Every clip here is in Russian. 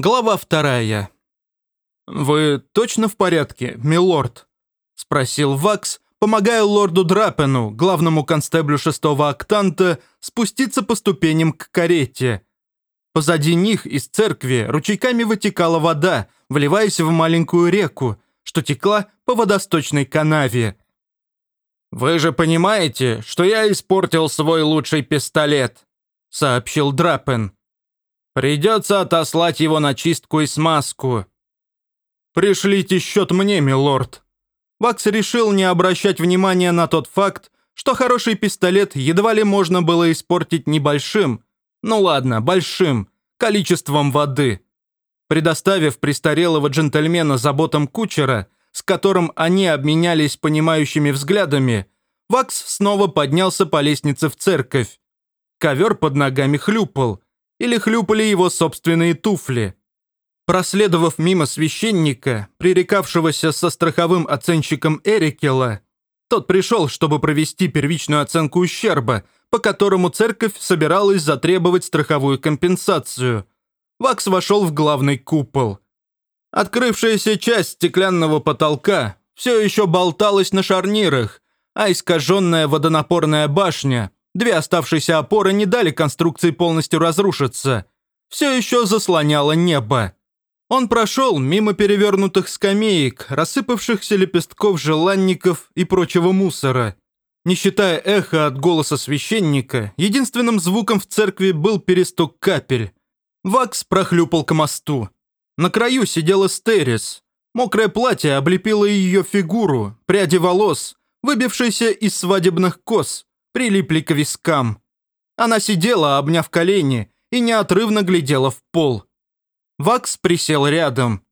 Глава вторая. «Вы точно в порядке, милорд?» – спросил Вакс, помогая лорду Драпену, главному констеблю шестого октанта, спуститься по ступеням к карете. Позади них из церкви ручейками вытекала вода, вливаясь в маленькую реку, что текла по водосточной канаве. «Вы же понимаете, что я испортил свой лучший пистолет», – сообщил Драпен. Придется отослать его на чистку и смазку. Пришлите счет мне, милорд. Вакс решил не обращать внимания на тот факт, что хороший пистолет едва ли можно было испортить небольшим, ну ладно, большим, количеством воды. Предоставив престарелого джентльмена заботам кучера, с которым они обменялись понимающими взглядами, Вакс снова поднялся по лестнице в церковь. Ковер под ногами хлюпал, или хлюпали его собственные туфли. Проследовав мимо священника, пререкавшегося со страховым оценщиком Эрикела, тот пришел, чтобы провести первичную оценку ущерба, по которому церковь собиралась затребовать страховую компенсацию. Вакс вошел в главный купол. Открывшаяся часть стеклянного потолка все еще болталась на шарнирах, а искаженная водонапорная башня Две оставшиеся опоры не дали конструкции полностью разрушиться. Все еще заслоняло небо. Он прошел мимо перевернутых скамеек, рассыпавшихся лепестков желанников и прочего мусора. Не считая эха от голоса священника, единственным звуком в церкви был перестук капель. Вакс прохлюпал к мосту. На краю сидела Стерис. Мокрое платье облепило ее фигуру, пряди волос, выбившиеся из свадебных кос, прилипли к вискам. Она сидела, обняв колени, и неотрывно глядела в пол. Вакс присел рядом.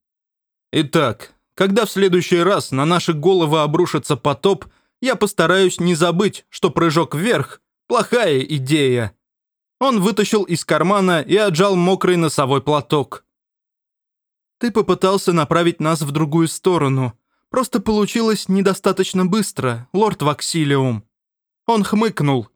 «Итак, когда в следующий раз на наши головы обрушится потоп, я постараюсь не забыть, что прыжок вверх – плохая идея». Он вытащил из кармана и отжал мокрый носовой платок. «Ты попытался направить нас в другую сторону. Просто получилось недостаточно быстро, лорд Ваксилиум. Он хмыкнул.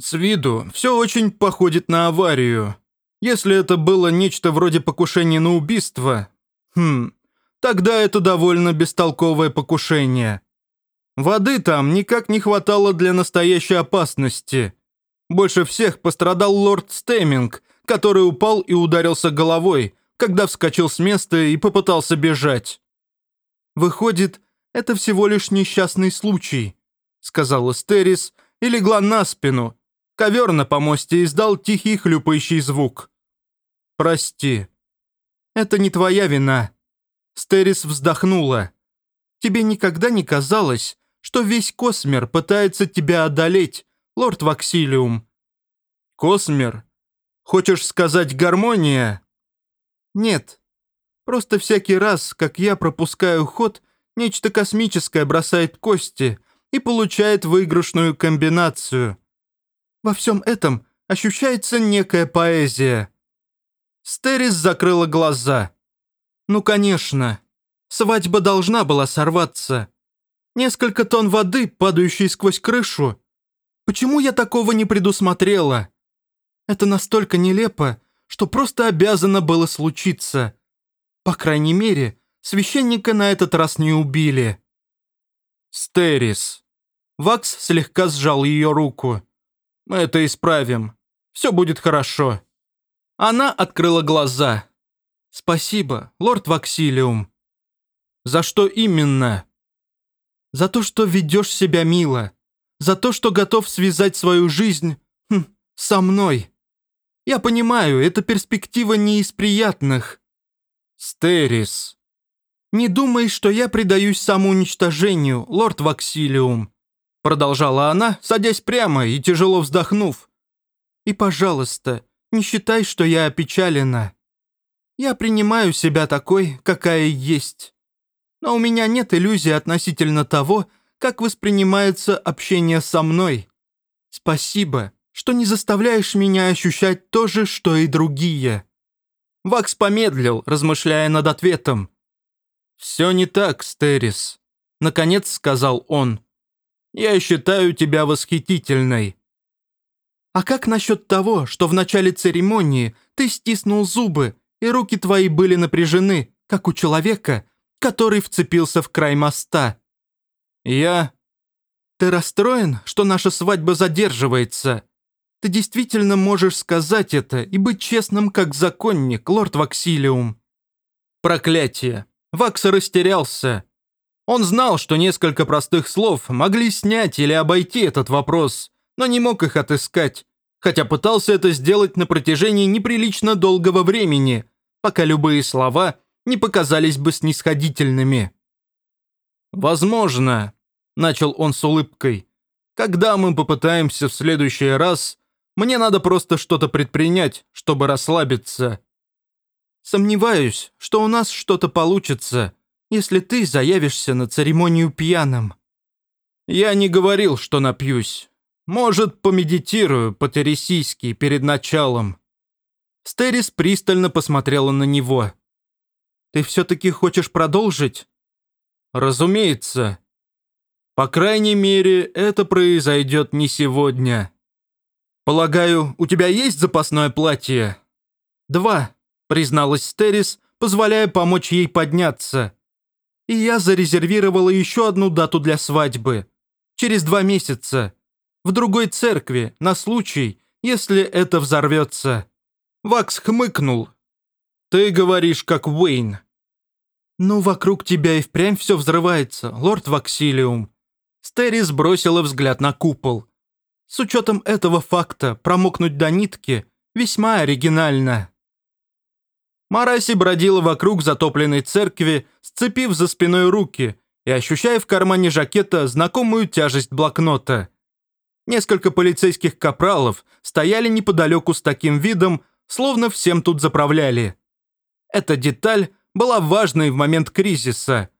«С виду все очень походит на аварию. Если это было нечто вроде покушения на убийство, хм, тогда это довольно бестолковое покушение. Воды там никак не хватало для настоящей опасности. Больше всех пострадал лорд Стэминг, который упал и ударился головой, когда вскочил с места и попытался бежать. Выходит, это всего лишь несчастный случай сказала Стерис и легла на спину. Ковер на помосте издал тихий хлюпающий звук. «Прости. Это не твоя вина». Стерис вздохнула. «Тебе никогда не казалось, что весь Космер пытается тебя одолеть, лорд Ваксилиум?» «Космер? Хочешь сказать гармония?» «Нет. Просто всякий раз, как я пропускаю ход, нечто космическое бросает кости, и получает выигрышную комбинацию. Во всем этом ощущается некая поэзия. Стерис закрыла глаза. Ну, конечно. Свадьба должна была сорваться. Несколько тонн воды, падающей сквозь крышу. Почему я такого не предусмотрела? Это настолько нелепо, что просто обязано было случиться. По крайней мере, священника на этот раз не убили. Стерис. Вакс слегка сжал ее руку. «Мы это исправим. Все будет хорошо». Она открыла глаза. «Спасибо, лорд Ваксилиум». «За что именно?» «За то, что ведешь себя мило. За то, что готов связать свою жизнь хм, со мной. Я понимаю, эта перспектива не из приятных». «Стерис». «Не думай, что я предаюсь самоуничтожению, лорд Ваксилиум. Продолжала она, садясь прямо и тяжело вздохнув. «И, пожалуйста, не считай, что я опечалена. Я принимаю себя такой, какая есть. Но у меня нет иллюзий относительно того, как воспринимается общение со мной. Спасибо, что не заставляешь меня ощущать то же, что и другие». Вакс помедлил, размышляя над ответом. «Все не так, Стерис», — наконец сказал он. Я считаю тебя восхитительной». «А как насчет того, что в начале церемонии ты стиснул зубы и руки твои были напряжены, как у человека, который вцепился в край моста. Я... Ты расстроен, что наша свадьба задерживается? Ты действительно можешь сказать это и быть честным, как законник, лорд Ваксилиум. Проклятие. Вакс растерялся. Он знал, что несколько простых слов могли снять или обойти этот вопрос, но не мог их отыскать, хотя пытался это сделать на протяжении неприлично долгого времени, пока любые слова не показались бы снисходительными. «Возможно», — начал он с улыбкой, «когда мы попытаемся в следующий раз, мне надо просто что-то предпринять, чтобы расслабиться». «Сомневаюсь, что у нас что-то получится», если ты заявишься на церемонию пьяным». «Я не говорил, что напьюсь. Может, помедитирую по-тересийски перед началом». Стерис пристально посмотрела на него. «Ты все-таки хочешь продолжить?» «Разумеется. По крайней мере, это произойдет не сегодня. Полагаю, у тебя есть запасное платье?» «Два», — призналась Стерис, позволяя помочь ей подняться и я зарезервировала еще одну дату для свадьбы. Через два месяца. В другой церкви, на случай, если это взорвется». Вакс хмыкнул. «Ты говоришь, как Уэйн». «Ну, вокруг тебя и впрямь все взрывается, лорд Ваксилиум». Стерис бросила взгляд на купол. «С учетом этого факта, промокнуть до нитки весьма оригинально». Мараси бродила вокруг затопленной церкви, сцепив за спиной руки и ощущая в кармане жакета знакомую тяжесть блокнота. Несколько полицейских капралов стояли неподалеку с таким видом, словно всем тут заправляли. Эта деталь была важной в момент кризиса.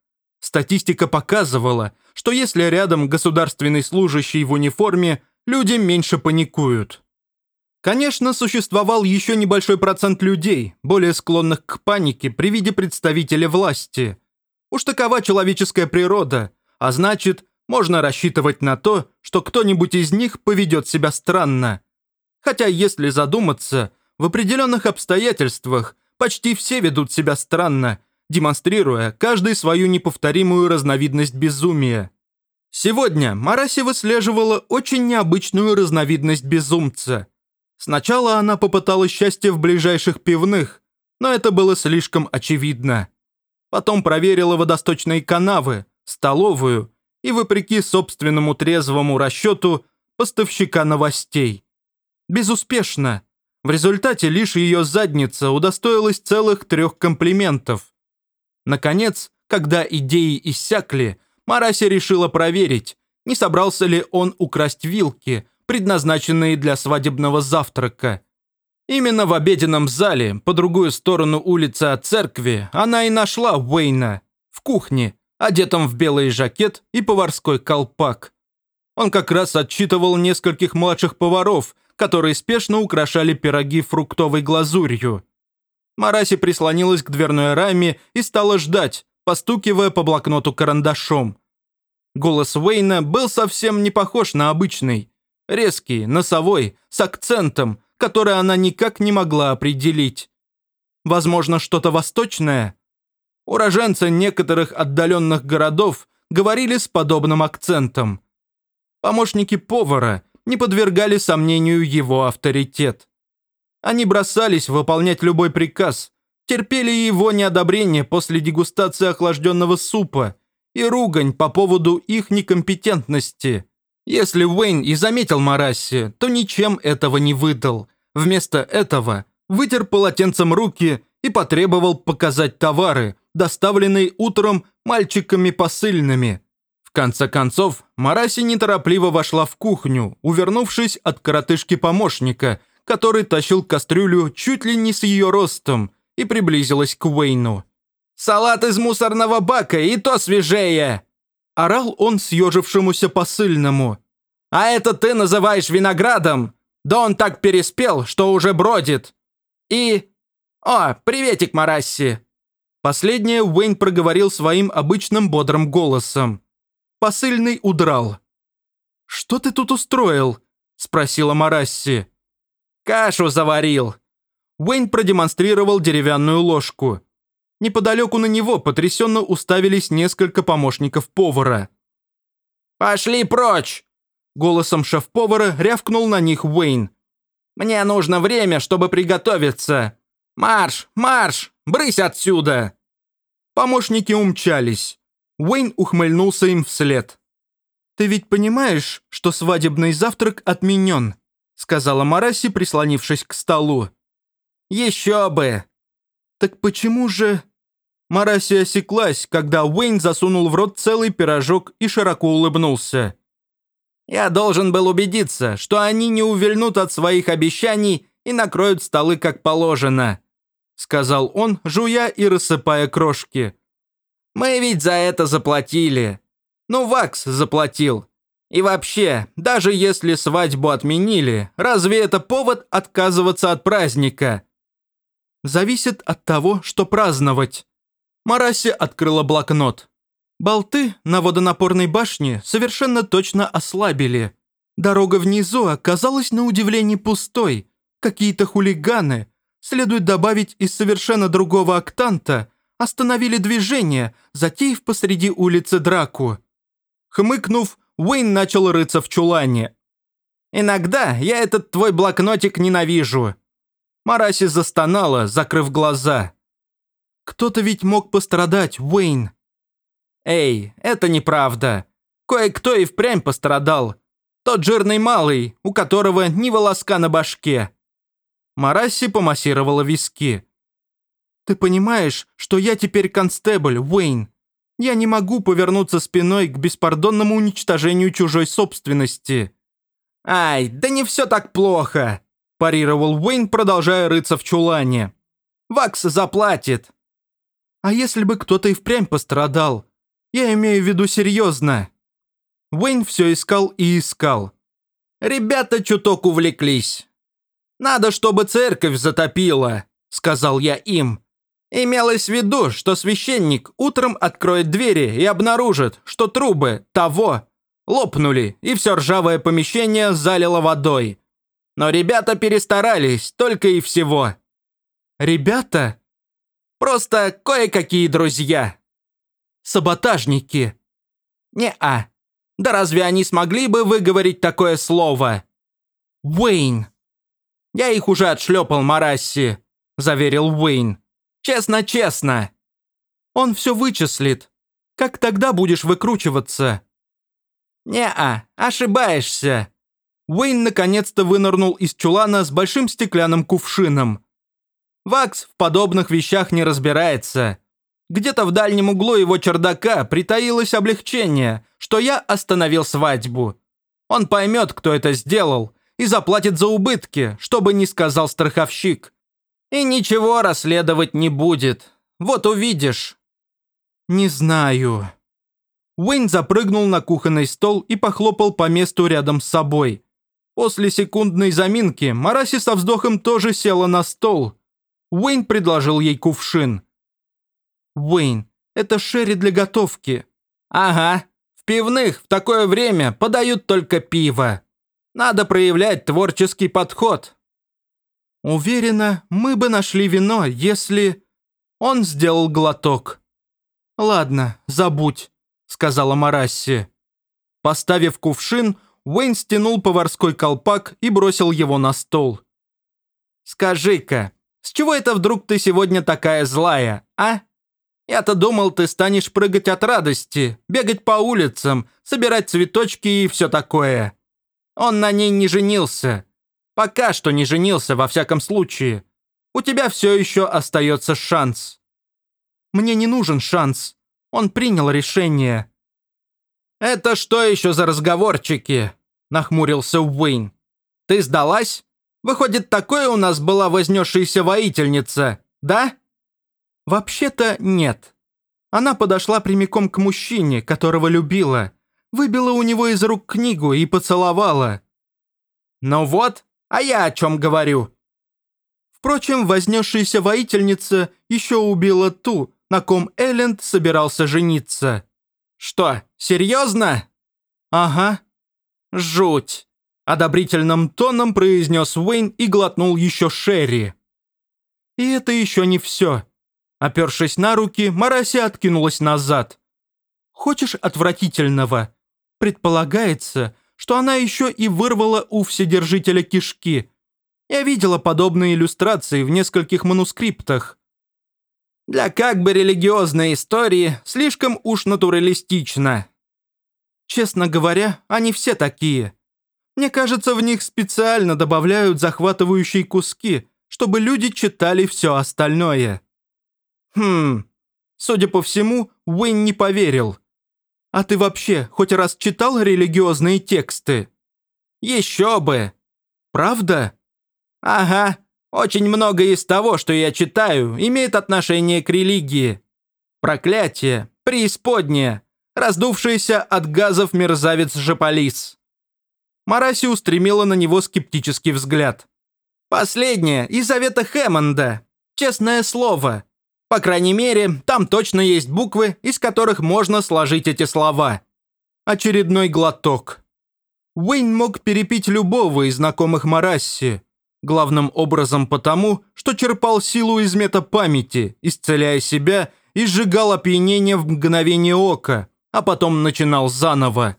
Статистика показывала, что если рядом государственный служащий в униформе, люди меньше паникуют. Конечно, существовал еще небольшой процент людей, более склонных к панике при виде представителя власти. Уж такова человеческая природа, а значит, можно рассчитывать на то, что кто-нибудь из них поведет себя странно. Хотя, если задуматься, в определенных обстоятельствах почти все ведут себя странно, демонстрируя каждый свою неповторимую разновидность безумия. Сегодня Мараси выслеживала очень необычную разновидность безумца – Сначала она попыталась счастье в ближайших пивных, но это было слишком очевидно. Потом проверила водосточные канавы, столовую и, вопреки собственному трезвому расчету, поставщика новостей. Безуспешно. В результате лишь ее задница удостоилась целых трех комплиментов. Наконец, когда идеи иссякли, Мараси решила проверить, не собрался ли он украсть вилки – предназначенные для свадебного завтрака. Именно в обеденном зале, по другую сторону улицы от церкви, она и нашла Уэйна в кухне, одетом в белый жакет и поварской колпак. Он как раз отчитывал нескольких младших поваров, которые спешно украшали пироги фруктовой глазурью. Мараси прислонилась к дверной раме и стала ждать, постукивая по блокноту карандашом. Голос Уэйна был совсем не похож на обычный. Резкий, носовой, с акцентом, который она никак не могла определить. Возможно, что-то восточное? Уроженцы некоторых отдаленных городов говорили с подобным акцентом. Помощники повара не подвергали сомнению его авторитет. Они бросались выполнять любой приказ, терпели его неодобрение после дегустации охлажденного супа и ругань по поводу их некомпетентности – если Уэйн и заметил Марасси, то ничем этого не выдал. Вместо этого вытер полотенцем руки и потребовал показать товары, доставленные утром мальчиками посыльными. В конце концов, Мараси неторопливо вошла в кухню, увернувшись от коротышки помощника, который тащил кастрюлю чуть ли не с ее ростом, и приблизилась к Уэйну. «Салат из мусорного бака, и то свежее!» Орал он съежившемуся посыльному. «А это ты называешь виноградом? Да он так переспел, что уже бродит!» «И... О, приветик, Марасси!» Последнее Уэйн проговорил своим обычным бодрым голосом. Посыльный удрал. «Что ты тут устроил?» – спросила Марасси. «Кашу заварил». Уэйн продемонстрировал деревянную ложку. Неподалеку на него потрясенно уставились несколько помощников повара. «Пошли прочь!» Голосом шеф-повара рявкнул на них Уэйн. «Мне нужно время, чтобы приготовиться! Марш! Марш! Брысь отсюда!» Помощники умчались. Уэйн ухмыльнулся им вслед. «Ты ведь понимаешь, что свадебный завтрак отменен?» сказала Мараси, прислонившись к столу. «Еще бы!» «Так почему же...» Мараси осеклась, когда Уэйн засунул в рот целый пирожок и широко улыбнулся. «Я должен был убедиться, что они не увильнут от своих обещаний и накроют столы как положено», сказал он, жуя и рассыпая крошки. «Мы ведь за это заплатили. Ну, Вакс заплатил. И вообще, даже если свадьбу отменили, разве это повод отказываться от праздника?» «Зависит от того, что праздновать». Мараси открыла блокнот. Болты на водонапорной башне совершенно точно ослабили. Дорога внизу оказалась на удивление пустой. Какие-то хулиганы, следует добавить из совершенно другого октанта, остановили движение, затеяв посреди улицы драку. Хмыкнув, Уэйн начал рыться в чулане. «Иногда я этот твой блокнотик ненавижу». Мараси застонала, закрыв глаза. «Кто-то ведь мог пострадать, Уэйн». «Эй, это неправда. Кое-кто и впрямь пострадал. Тот жирный малый, у которого ни волоска на башке». Мараси помассировала виски. «Ты понимаешь, что я теперь констебль, Уэйн? Я не могу повернуться спиной к беспардонному уничтожению чужой собственности». «Ай, да не все так плохо», – парировал Уэйн, продолжая рыться в чулане. «Вакс заплатит». «А если бы кто-то и впрямь пострадал? Я имею в виду серьезно». Уэйн все искал и искал. «Ребята чуток увлеклись. Надо, чтобы церковь затопила», – сказал я им. Имелось в виду, что священник утром откроет двери и обнаружит, что трубы того лопнули, и все ржавое помещение залило водой. Но ребята перестарались, только и всего. Ребята? Просто кое-какие друзья. Саботажники. Не-а. Да разве они смогли бы выговорить такое слово? Уэйн. Я их уже отшлепал, Марасси, заверил Уэйн. Честно-честно. Он все вычислит. Как тогда будешь выкручиваться? Не-а, ошибаешься. Уэйн наконец-то вынырнул из чулана с большим стеклянным кувшином. Вакс в подобных вещах не разбирается. Где-то в дальнем углу его чердака притаилось облегчение, что я остановил свадьбу. Он поймет, кто это сделал, и заплатит за убытки, чтобы не сказал страховщик. И ничего расследовать не будет. Вот увидишь». «Не знаю». Уэйн запрыгнул на кухонный стол и похлопал по месту рядом с собой. После секундной заминки Мараси со вздохом тоже села на стол. Уэйн предложил ей кувшин. «Уэйн, это шерри для готовки». «Ага, в пивных в такое время подают только пиво. Надо проявлять творческий подход». Уверена, мы бы нашли вино, если... Он сделал глоток. «Ладно, забудь», — сказала Марасси. Поставив кувшин, Уэйн стянул поварской колпак и бросил его на стол. «Скажи-ка, с чего это вдруг ты сегодня такая злая, а? Я-то думал, ты станешь прыгать от радости, бегать по улицам, собирать цветочки и все такое. Он на ней не женился, Пока что не женился, во всяком случае. У тебя все еще остается шанс. Мне не нужен шанс. Он принял решение. Это что еще за разговорчики? Нахмурился Уэйн. Ты сдалась? Выходит, такое у нас была вознесшаяся воительница, да? Вообще-то нет. Она подошла прямиком к мужчине, которого любила, выбила у него из рук книгу и поцеловала. Ну вот, а я о чем говорю?» Впрочем, вознесшаяся воительница еще убила ту, на ком Элленд собирался жениться. «Что, серьезно?» «Ага». «Жуть!» – одобрительным тоном произнес Уэйн и глотнул еще Шерри. И это еще не все. Опершись на руки, Мараси откинулась назад. Хочешь отвратительного? Предполагается, что она еще и вырвала у вседержителя кишки. Я видела подобные иллюстрации в нескольких манускриптах. Для как бы религиозной истории слишком уж натуралистично. Честно говоря, они все такие. Мне кажется, в них специально добавляют захватывающие куски, чтобы люди читали все остальное. Хм, судя по всему, Уэйн не поверил. А ты вообще хоть раз читал религиозные тексты? Еще бы. Правда? Ага, очень многое из того, что я читаю, имеет отношение к религии. Проклятие, преисподнее, раздувшийся от газов мерзавец Жополис. Мараси устремила на него скептический взгляд. «Последнее из завета Хэммонда. Честное слово. По крайней мере, там точно есть буквы, из которых можно сложить эти слова». Очередной глоток. Уэйн мог перепить любого из знакомых Марасси, главным образом потому, что черпал силу из метапамяти, исцеляя себя и сжигал опьянение в мгновение ока, а потом начинал заново.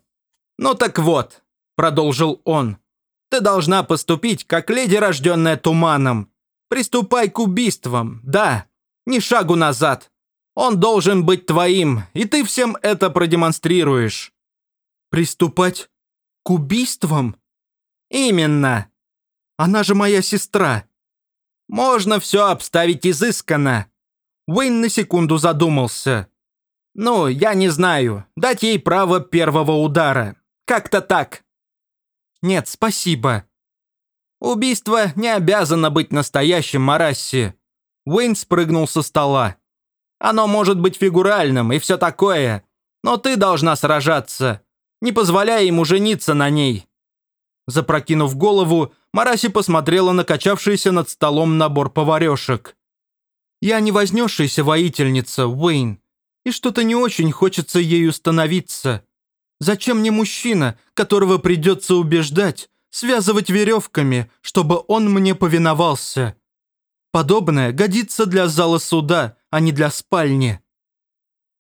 «Ну так вот», – продолжил он, – «ты должна поступить, как леди, рожденная туманом. Приступай к убийствам, да, ни шагу назад. Он должен быть твоим, и ты всем это продемонстрируешь». «Приступать к убийствам?» «Именно. Она же моя сестра». «Можно все обставить изысканно». Уэйн на секунду задумался. Ну, я не знаю. Дать ей право первого удара. Как-то так. Нет, спасибо. Убийство не обязано быть настоящим, Марасси. Уэйн спрыгнул со стола. Оно может быть фигуральным и все такое. Но ты должна сражаться. Не позволяй ему жениться на ней. Запрокинув голову, Мараси посмотрела на качавшийся над столом набор поварешек. «Я не вознесшаяся воительница, Уэйн и что-то не очень хочется ею становиться. Зачем мне мужчина, которого придется убеждать, связывать веревками, чтобы он мне повиновался? Подобное годится для зала суда, а не для спальни.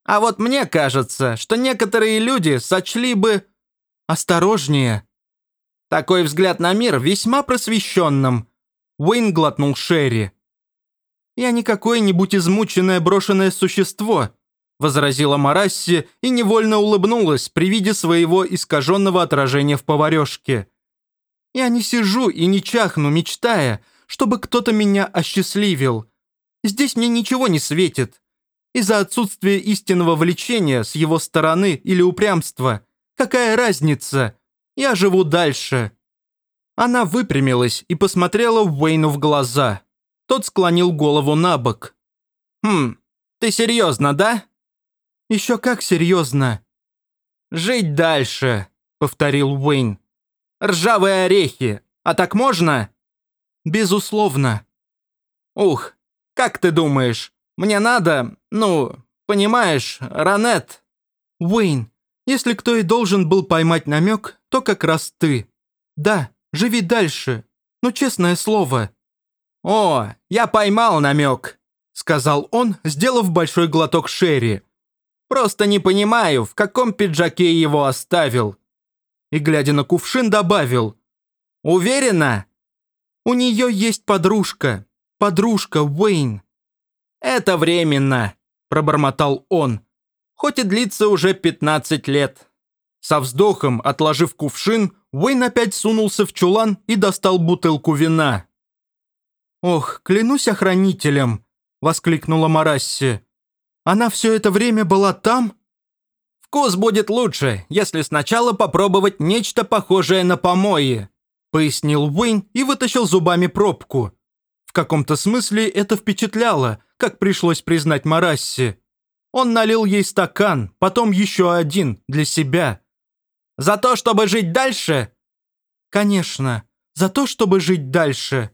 А вот мне кажется, что некоторые люди сочли бы... Осторожнее. Такой взгляд на мир весьма просвещенным. Уэйн глотнул Шерри. Я не какое-нибудь измученное брошенное существо, возразила Марасси и невольно улыбнулась при виде своего искаженного отражения в поварешке. «Я не сижу и не чахну, мечтая, чтобы кто-то меня осчастливил. Здесь мне ничего не светит. Из-за отсутствия истинного влечения с его стороны или упрямства. Какая разница? Я живу дальше». Она выпрямилась и посмотрела Уэйну в глаза. Тот склонил голову на бок. «Хм, ты серьезно, да?» «Еще как серьезно!» «Жить дальше», — повторил Уэйн. «Ржавые орехи. А так можно?» «Безусловно». «Ух, как ты думаешь, мне надо, ну, понимаешь, Ранет?» «Уэйн, если кто и должен был поймать намек, то как раз ты. Да, живи дальше, но честное слово». «О, я поймал намек», — сказал он, сделав большой глоток Шерри. Просто не понимаю, в каком пиджаке его оставил». И, глядя на кувшин, добавил. «Уверена?» «У нее есть подружка. Подружка Уэйн». «Это временно», – пробормотал он. «Хоть и длится уже 15 лет». Со вздохом, отложив кувшин, Уэйн опять сунулся в чулан и достал бутылку вина. «Ох, клянусь охранителем!» – воскликнула Марасси. Она все это время была там? Вкус будет лучше, если сначала попробовать нечто похожее на помои, пояснил Уэйн и вытащил зубами пробку. В каком-то смысле это впечатляло, как пришлось признать Марасси. Он налил ей стакан, потом еще один, для себя. «За то, чтобы жить дальше?» «Конечно, за то, чтобы жить дальше».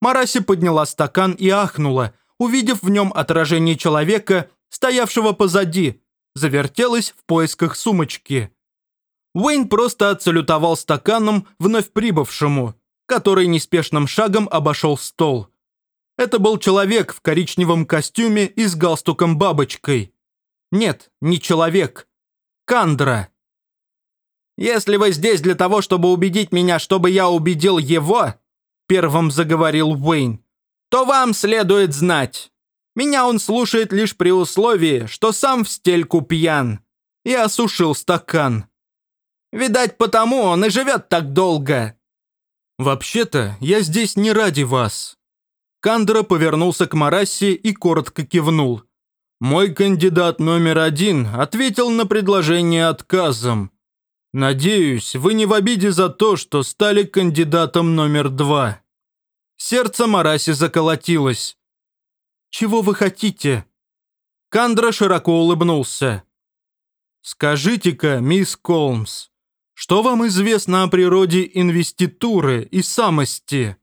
Мараси подняла стакан и ахнула, увидев в нем отражение человека, стоявшего позади, завертелась в поисках сумочки. Уэйн просто отсалютовал стаканом вновь прибывшему, который неспешным шагом обошел стол. Это был человек в коричневом костюме и с галстуком-бабочкой. Нет, не человек. Кандра. «Если вы здесь для того, чтобы убедить меня, чтобы я убедил его», первым заговорил Уэйн, то вам следует знать. Меня он слушает лишь при условии, что сам в стельку пьян. И осушил стакан. Видать, потому он и живет так долго. Вообще-то, я здесь не ради вас. Кандра повернулся к Марасси и коротко кивнул. Мой кандидат номер один ответил на предложение отказом. Надеюсь, вы не в обиде за то, что стали кандидатом номер два. Сердце Мараси заколотилось. «Чего вы хотите?» Кандра широко улыбнулся. «Скажите-ка, мисс Колмс, что вам известно о природе инвеституры и самости?»